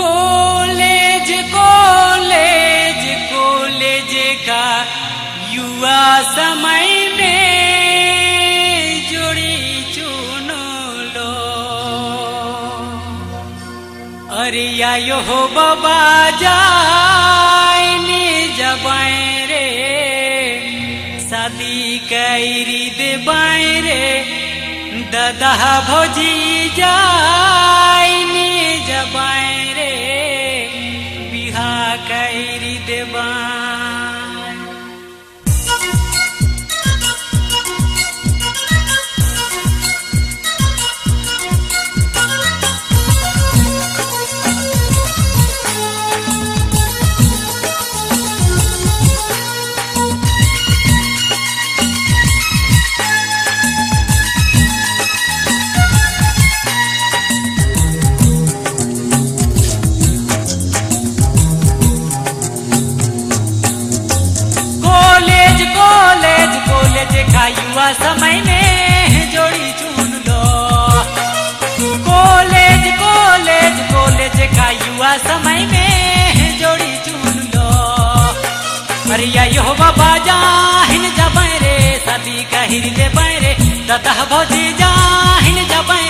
College college college का युवा समय में जोड़ी चुन लो। अरे आयो हो बाबा जाए जबाए रे शादी कैरी दे रे दादा भोजी जाए अरे यो बाबा जाहिन जबै रे, सती कहिर ले बैरे दता भौजी जा हिन रे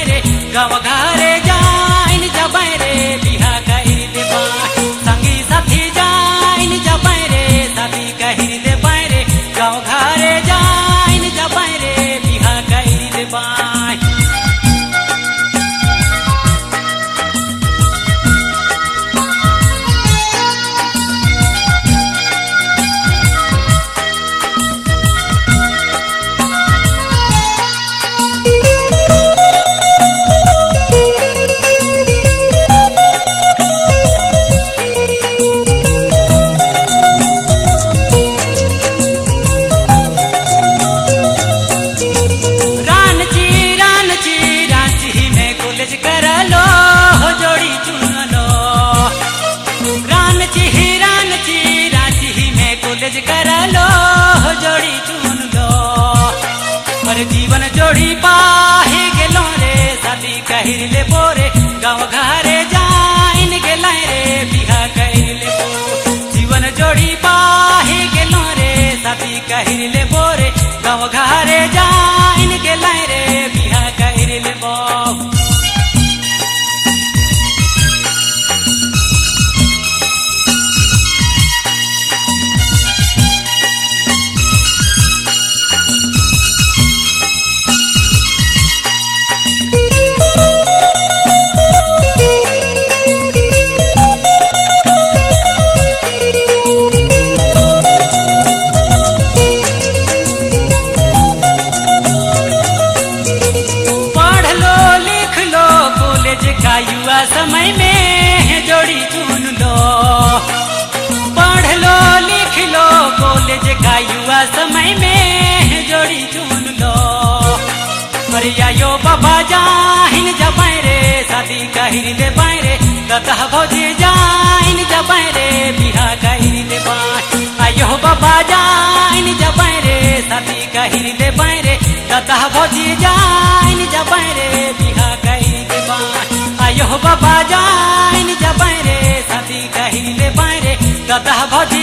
बैरे गाँव जाइन रे गाँव घरे जाइन रे, बिहा कहिर ले बो. जीवन जोड़ी पाही गेलो रे ले बोरे गाँव घरे में जोड़ी चुन लो। पढ़ लो, लिख लो, कॉलेज का युवा समय में जोड़ी चुन लो। मरिया यो बाबा जाहिन जबै रे, शादी कहिर ले रे। दता भौजी जाहिन जबै रे, बिहा कहिर ले बाई आयो जब जाहिन जबै रे शादी कहिर ले बैरे दता भौजी